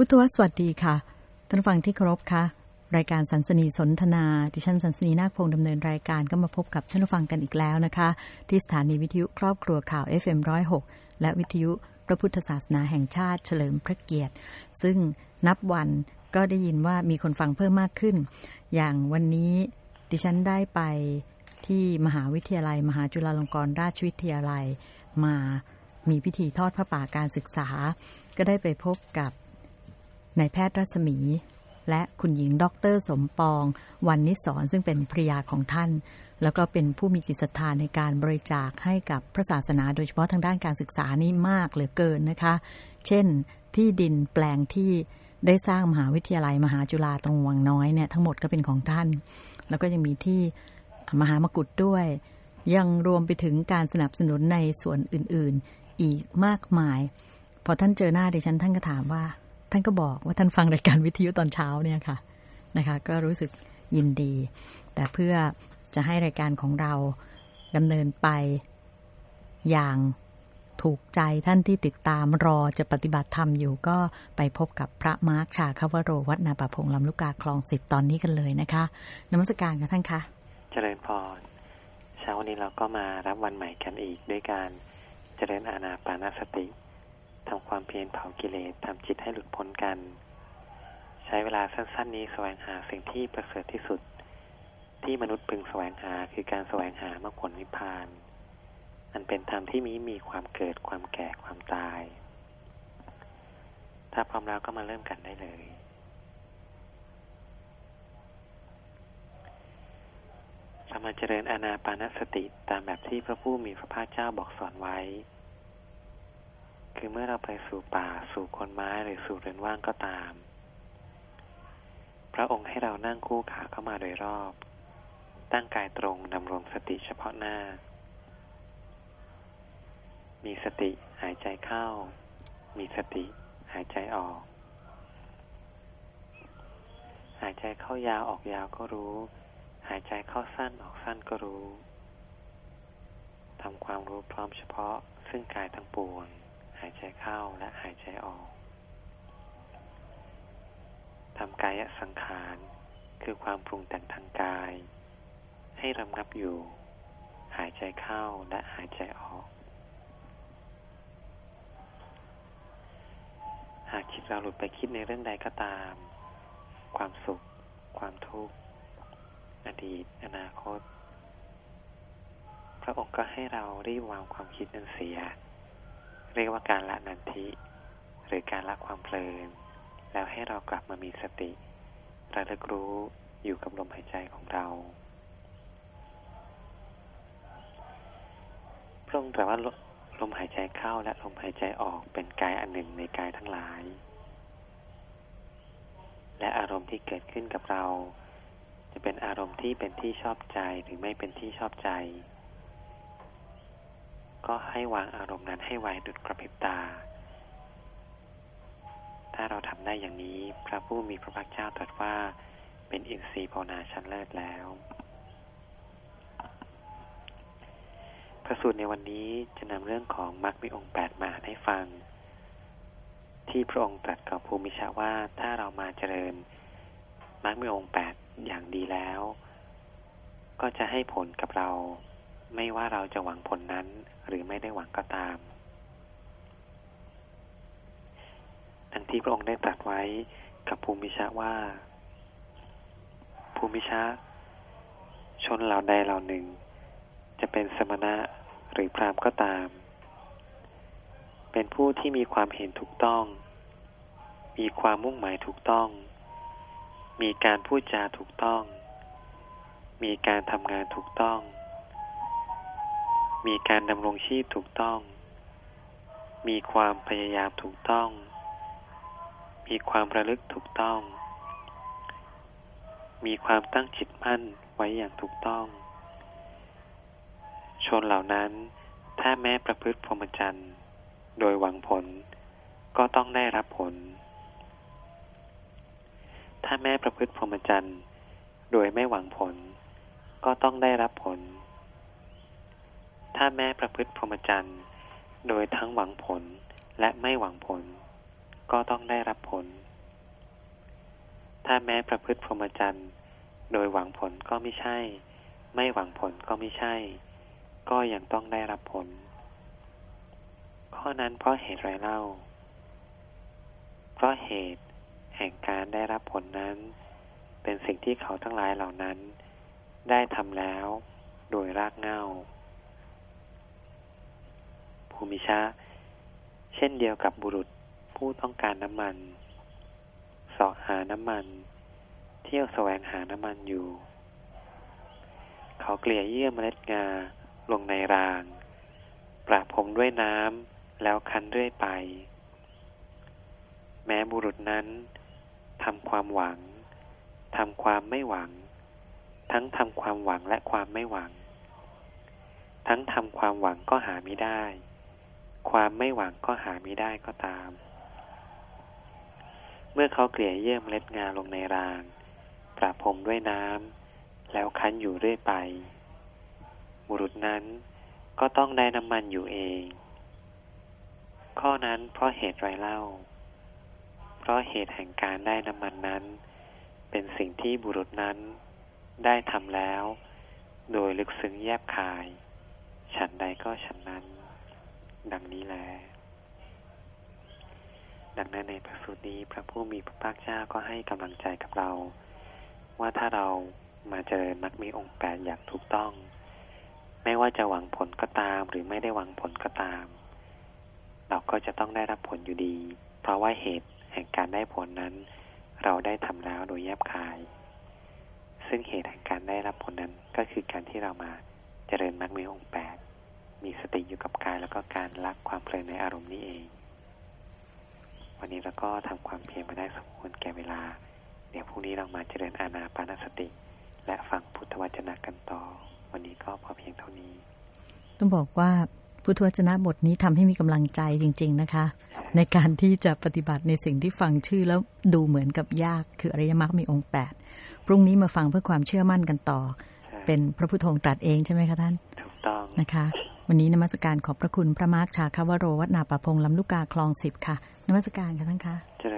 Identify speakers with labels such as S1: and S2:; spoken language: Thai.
S1: พุทธวสวัสดีค่ะ ท่านฟังที่เคารพค่ะ รายการสันสนีสนทนา ดิฉันสันสนีนาคพงษ์ดำเนินรายการก็มาพบกับท่านฟังกันอีกแล้วนะคะ ที่สถานีวิทยุครอบครัวข่าว FM106 และวิทยุพระพุทธศาสนาแห่งชาติเฉลิมพระเกียรติ ซึ่งนับวันก็ได้ยินว่ามีคนฟังเพิ่มมากขึ้น อย่างวันนี้ดิฉันได้ไปที่มหาวิทยาลัย มหาจุฬาลงกรณราชวิทยาลัย มามีพิธีทอดพระป่าการศึกษา ก็ได้ไปพบกับ นายแพทย์รัศมี และคุณหญิงด็อเตอร์สมปอง วันนิสอนซึ่งเป็นภริยาของท่าน แล้วก็เป็นผู้มีจิตศรัทธาในการบริจาคให้กับพระศาสนา โดยเฉพาะทางด้านการศึกษานี่มากเหลือเกินนะคะ เช่น ที่ดินแปลงที่ได้สร้างมหาวิทยาลัยมหาจุฬาตรงวังน้อยเนี่ยทั้งหมดก็เป็นของท่าน แล้วก็ยังมีที่มหามกุฏด้วย ยังรวมไปถึงการสนับสนุนในส่วนอื่นๆ อีกมากมาย พอท่านเจอหน้าดิฉันท่านก็ถามว่า ท่านก็บอกว่าท่านฟังรายการวิทยุตอนเช้าเนี่ยค่ะนะคะ ก็รู้สึกยินดี แต่เพื่อจะให้รายการของเราดำเนินไปอย่างถูกใจท่านที่ติดตามรอจะปฏิบัติธรรมอยู่ก็ไปพบกับพระมาร์คชาคาวโรวัดนาป่าพงลำลูกกาคลองสิบตอนนี้กันเลยนะคะนมัสการกับท่านคะ
S2: เจริญพรเช้าวันนี้เราก็มารับวันใหม่กันอีกด้วยการเจริญอาณาปานสติ ทำความเพียรเผากิเลสทำจิตให้หลุดพ้นกัน ใช้เวลาสั้น ๆ นี้แสวงหาสิ่งที่ประเสริฐที่สุด ที่มนุษย์พึงแสวงหาคือการแสวงหามรรคผลนิพพานอันเป็นธรรมที่มีมีความเกิดความแก่ความตาย ถ้าพร้อมแล้วก็มาเริ่มกันได้เลยเรามาเจริญอาณาปานสติตามแบบที่พระผู้มีพระภาคเจ้าบอกสอนไว้ คือเมื่อเราไปสู่ป่าสู่คนไม้หรือสู่เรือนว่างก็ตาม พระองค์ให้เรานั่งคู่ขาเข้ามาโดยรอบ ตั้งกายตรงดำรงสติเฉพาะหน้า มีสติหายใจเข้า มีสติหายใจออก หายใจเข้ายาวออกยาวก็รู้ หายใจเข้าสั้นออกสั้นก็รู้ทำความรู้พร้อมเฉพาะซึ่งกายทั้งปวง หายใจเข้าและหายใจออกทำกายสังขารคือความปรุงแต่งทางกาย ให้รำงับอยู่ หายใจเข้าและหายใจออก หากจิตเราหลุดไปคิดในเรื่องใดก็ตาม ความสุข ความทุกข์ อดีต อนาคต พระองค์ก็ให้เรารีบวางความคิดนั้นเสีย เรียกว่าการละนันทิ หรือการละความเพลิน แล้วให้เรากลับมามีสติระลึกรู้อยู่กับลมหายใจของเราพระองค์ตรัสว่าลมหายใจเข้าและลมหายใจออกเป็นกายอันหนึ่งในกายทั้งหลาย และอารมณ์ที่เกิดขึ้นกับเรา จะเป็นอารมณ์ที่เป็นที่ชอบใจหรือไม่เป็นที่ชอบใจ ก็ให้วางอารมณ์นั้นให้ไวดุดกระพริบตา ถ้าเราทำได้อย่างนี้ พระผู้มีพระภาคเจ้าตรัสว่าเป็นอินทรีย์ภาวนาชั้นเลิศแล้ว พระสูตรในวันนี้จะนำเรื่องของมรรคมีองค์แปดมาให้ฟัง ที่พระองค์ตรัสกับภูมิชาว่าถ้าเรามาเจริญมรรคมีองค์แปดอย่างดีแล้ว ก็จะให้ผลกับเรา ไม่ว่าเราจะหวังผลนั้น หรือไม่ได้หวังก็ตาม ดังที่พระองค์ได้ตรัสไว้กับภูมิชาว่า ภูมิชาชนเหล่าใดเหล่าหนึ่ง จะเป็นสมณะหรือพรามก็ตาม เป็นผู้ที่มีความเห็นถูกต้อง มีความมุ่งหมายถูกต้อง มีการพูดจาถูกต้อง มีการทำงานถูกต้อง มีการดำรงชีพถูกต้อง มีความพยายามถูกต้อง มีความระลึกถูกต้อง มีความตั้งจิตมั่นไว้อย่างถูกต้อง ชนเหล่านั้น ถ้าแม้ประพฤติพรหมจรรย์ โดยหวังผล ก็ต้องได้รับผล ถ้าแม้ประพฤติพรหมจรรย์ โดยไม่หวังผล ก็ต้องได้รับผล ถ้าแม้ประพฤติพรหมจรรย์ โดยทั้งหวังผลและไม่หวังผล ก็ต้องได้รับผล ถ้าแม้ประพฤติพรหมจรรย์ โดยหวังผลก็ไม่ใช่ ไม่หวังผลก็ไม่ใช่ ก็ยังต้องได้รับผล ข้อนั้นเพราะเหตุไรเล่า เพราะเหตุแห่งการได้รับผลนั้น เป็นสิ่งที่เขาทั้งหลายเหล่านั้น ได้ทำแล้ว โดยรากเหง้า ภูมิชาเช่นเดียวกับบุรุษผู้ต้องการน้ำมันสาะหาน้ำมัน เที่ยวแสวงหาน้ำมันอยู่ เขาเกลี่ยเยื่อเมล็ดงาลงในราง ประพรมด้วยน้ำแล้วคั้นเรื่อยไป แม้บุรุษนั้นทำความหวังทำความไม่หวัง ทั้งทำความหวังและความไม่หวัง ทั้งทำความหวังก็หาไม่ได้ ความไม่หวังก็หาไม่ได้ก็ตาม เมื่อเขาเกลี่ยเยี่ยมเล็ดงาลงในราง ประพรมด้วยน้ำแล้วคั้นอยู่เรื่อยไป บุรุษนั้นก็ต้องได้น้ำมันอยู่เอง ข้อนั้นเพราะเหตุไรเล่า เพราะเหตุแห่งการได้น้ำมันนั้น เป็นสิ่งที่บุรุษนั้นได้ทำแล้ว โดยลึกซึ้งแยบคาย ฉันใดก็ฉันนั้น ดังนี้แล ดังนั้นในพระสูตรนี้พระผู้มีพระภาคเจ้าก็ให้กำลังใจกับเรา ว่าถ้าเรามาเจริญมักมีองค์แปดอย่างถูกต้อง ไม่ว่าจะหวังผลก็ตามหรือไม่ได้หวังผลก็ตาม เราก็จะต้องได้รับผลอยู่ดี เพราะว่าเหตุแห่งการได้ผลนั้น เราได้ทำแล้วโดยแยบคาย ซึ่งเหตุแห่งการได้รับผลนั้นก็คือการที่เรามาเจริญมรรคมีองค์แปด มีสติอยู่กับกายแล้วก็การรักความเพลินในอารมณ์นี้เอง วันนี้เราก็ทำความเพียรมาได้สมควรแก่เวลา เดี๋ยวพรุ่งนี้เรามาเจริญอานาปานสติ และฟังพุทธวจนะกันต่อ วันนี้ก็พอเพียงเท่านี้
S1: ต้องบอกว่าพุทธวจนะบทนี้ทำให้มีกำลังใจจริง ๆนะคะ ในการที่จะปฏิบัติในสิ่งที่ฟังชื่อแล้วดูเหมือนกับยาก คืออริยมรรคมีองค์แปดพรุ่งนี้มาฟังเพื่อความเชื่อมั่นกันต่อ เป็นพระพุทโธตรัสเองใช่ไหมคะท่าน
S2: ถูกต้อง
S1: นะคะ วันนี้นมัสการขอบพระคุณพระมาร์คชาคาวโรวัฒนาปะพงลำลูกกาคลองสิบค่ะนมัสการค่ะท่านคะ
S2: เจริ